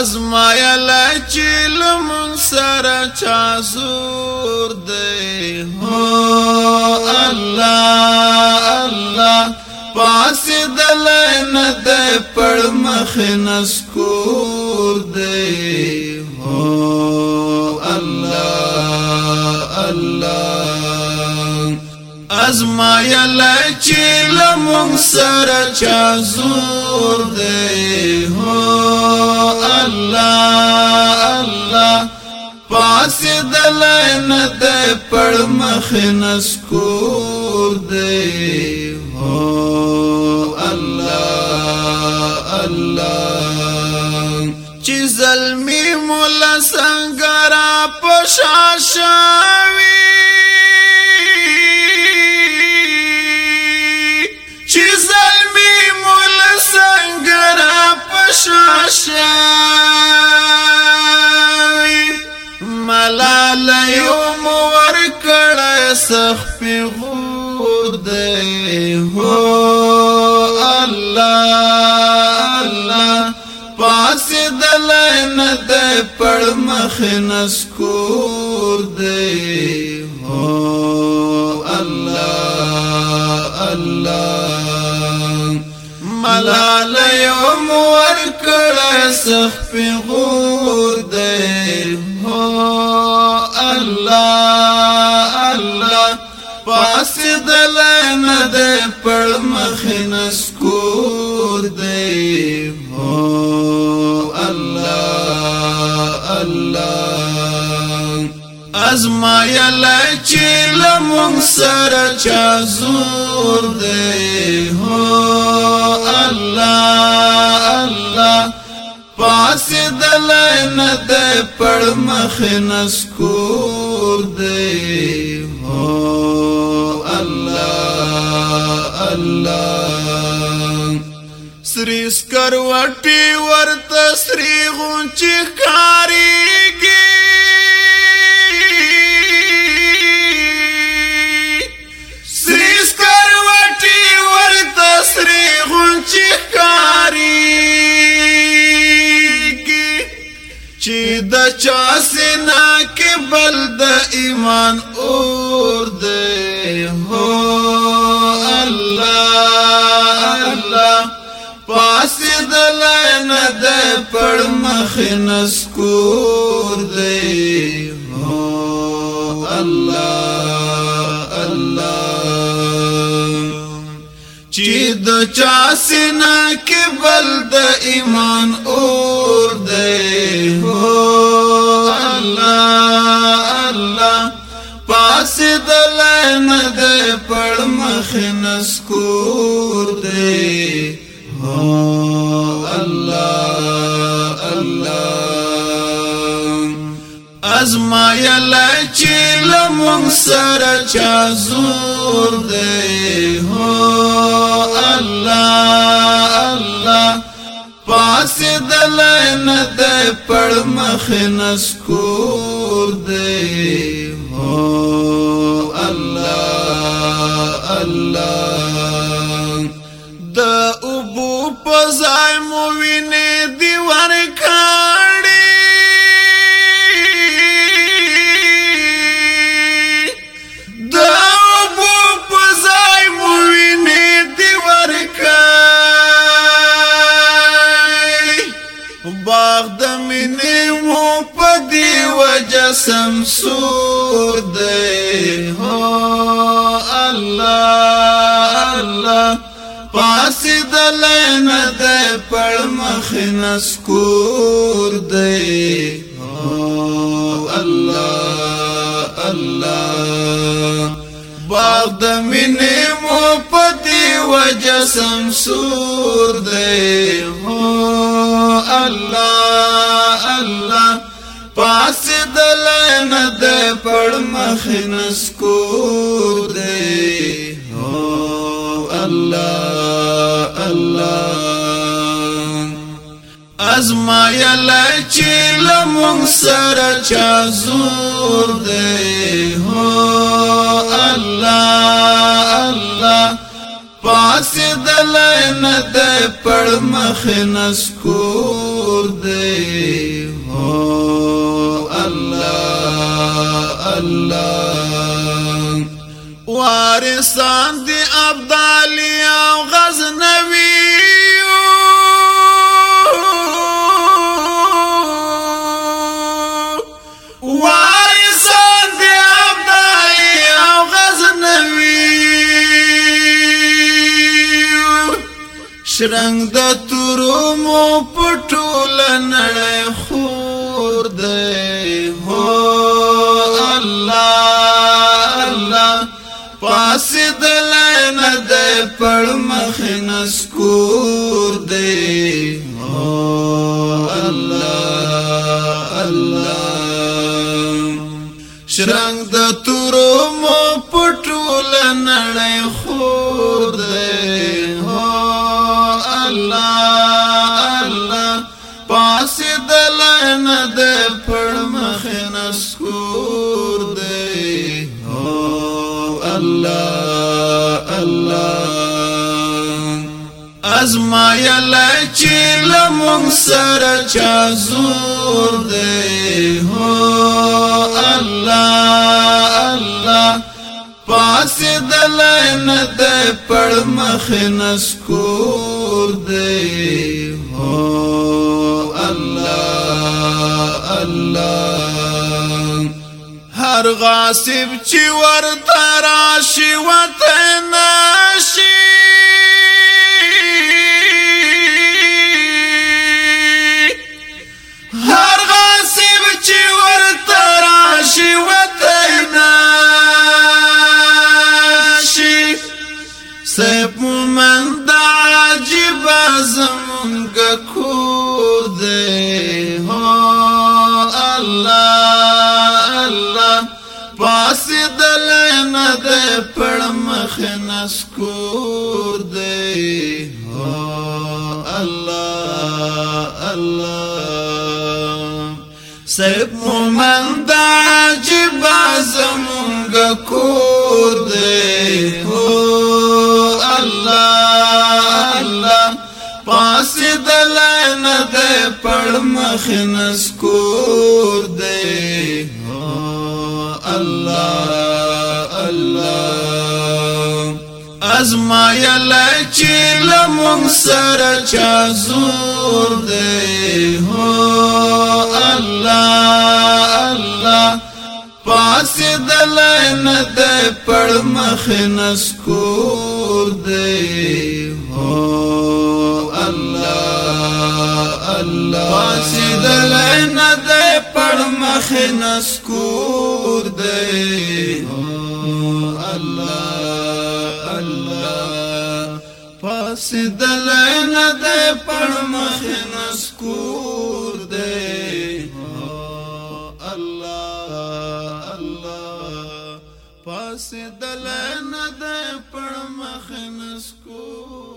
ازمایلا چې لمون سره چا زور دی هو الله الله پاس دلن د پړ مخ نسکور دی هو الله الله ازمایله چې لمون سره چا زور دی هو الله الله پاس دلین د پړ مخ نسکور دی هو الله الله چې زلمی مولا څنګه را پشاشه شي ملال یوم ورکړ سخ په غود هو الله الله پاس دلن د پړ مخ نسکور دی هو الله الله ملال یوم ورکړ کړه سخت غور دی هو الله الله پاس دلنه د پړ مخ نسکور دی هو الله الله ازما یلا چې لمون سره چا زور دی هو الله د پړ مخ نسکور دی هو الله الله سری سکر وټي ورته سری غونچ کاری چا سینا کې بل د ایمان اور دے هو الله الله پاس د لن د پړ مخ نسکور دے هو الله الله چې د چا سینا کې بل د ایمان اور د مخ نسکور دی ها الله الله ازما یلا چې لمون سره چا زور دی ها الله الله پاس دلین د پړ مخ نسکور دی ها الله د ابو پزای مو وینې دی ورکاړي د ابو پزای مو وینې دی ورکاړي باغ د مینې مو په دی وجسم سور دی هو غلی نه دی پړ مخ نسکور دی الله الله باغ د مینې مو پتی وجه سمسور دی هو الله الله پاس دل نه د پړ مخ نسکور دی هو الله ازمایل چې لمون سره چا زور دی هو الله الله پاس دلین د پړ مخ نسکور دی هو الله الله وارثان دی ابدالی او غزنه شرنګ د تورو مو پټول نړۍ خور دی هو الله الله پاس دل نه د پړ مخ نسکور دی هو الله الله شرنګ د تورو مو پټول نړۍ ازمایل چې لمون سره چا زور دی هو الله الله پاس دلین د پړ مخ نسکور دی هو الله الله هر غاصب چې ورته راشي وطن شي کور دی هو الله الله پاس دل نه د پړ مخ نس کور دی هو الله الله سب مومن د عجب زمونږ کور دی هو الله الله دلانه ده پړ مخ نسکور ده الله الله ازما یلا چې لمون سره چا زور ده هو الله الله پاس دلانه ده پړ مخ نسکور ده هو الله اللہ د پړ مخ نسکور مخین الله الله ہل پس د پړ مخ نسکور اسکور الله الله پس دل د پړ مخ نسکور